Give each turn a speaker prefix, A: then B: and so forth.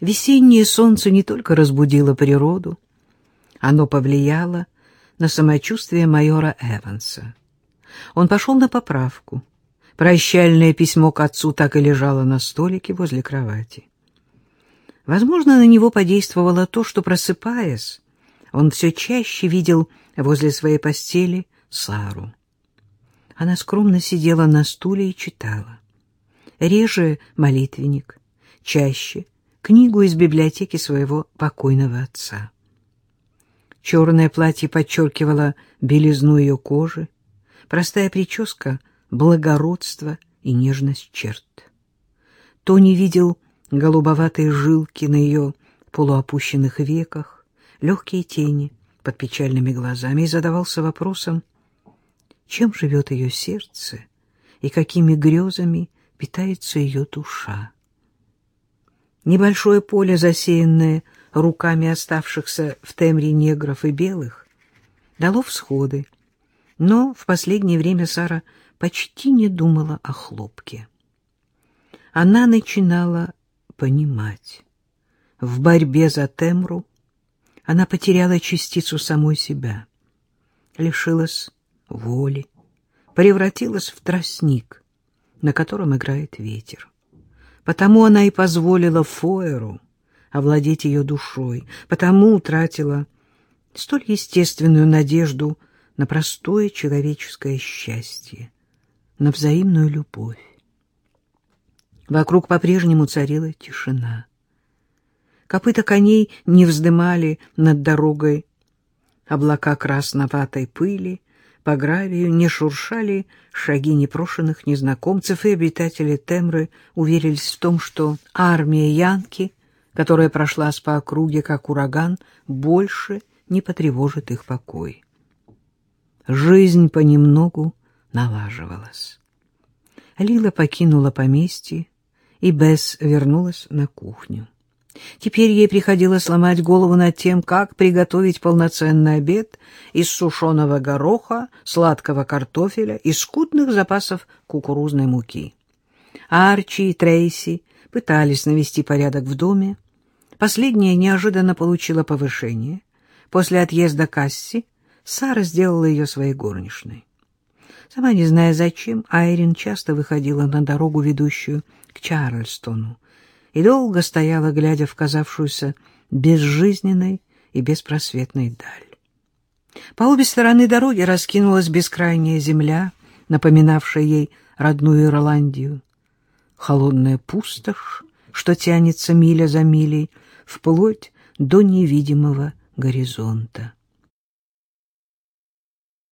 A: Весеннее солнце не только разбудило природу, оно повлияло на самочувствие майора Эванса. Он пошел на поправку. Прощальное письмо к отцу так и лежало на столике возле кровати. Возможно, на него подействовало то, что, просыпаясь, он все чаще видел возле своей постели Сару. Она скромно сидела на стуле и читала. Реже молитвенник, чаще книгу из библиотеки своего покойного отца. Черное платье подчеркивало белизну ее кожи, простая прическа — благородство и нежность черт. Тони видел голубоватые жилки на ее полуопущенных веках, легкие тени под печальными глазами и задавался вопросом, чем живет ее сердце и какими грезами питается ее душа. Небольшое поле, засеянное руками оставшихся в темре негров и белых, дало всходы, но в последнее время Сара почти не думала о хлопке. Она начинала понимать. В борьбе за Темру она потеряла частицу самой себя, лишилась воли, превратилась в тростник, на котором играет ветер. Потому она и позволила Фойеру овладеть ее душой, потому утратила столь естественную надежду на простое человеческое счастье, на взаимную любовь. Вокруг по-прежнему царила тишина. Копыта коней не вздымали над дорогой облака красноватой пыли, по гравию не шуршали шаги непрошенных незнакомцев, и обитатели Темры уверились в том, что армия Янки, которая прошлась по округе как ураган, больше не потревожит их покой. Жизнь понемногу налаживалась. Лила покинула поместье, и Бесс вернулась на кухню. Теперь ей приходилось сломать голову над тем, как приготовить полноценный обед из сушеного гороха, сладкого картофеля и скудных запасов кукурузной муки. Арчи и Трейси пытались навести порядок в доме. Последняя неожиданно получила повышение. После отъезда Касси Сара сделала ее своей горничной. Сама не зная зачем, Айрин часто выходила на дорогу, ведущую к Чарльстону, и долго стояла, глядя в казавшуюся безжизненной и беспросветной даль. По обе стороны дороги раскинулась бескрайняя земля, напоминавшая ей родную Ирландию. Холодная пустошь, что тянется миля за милей, вплоть до невидимого горизонта.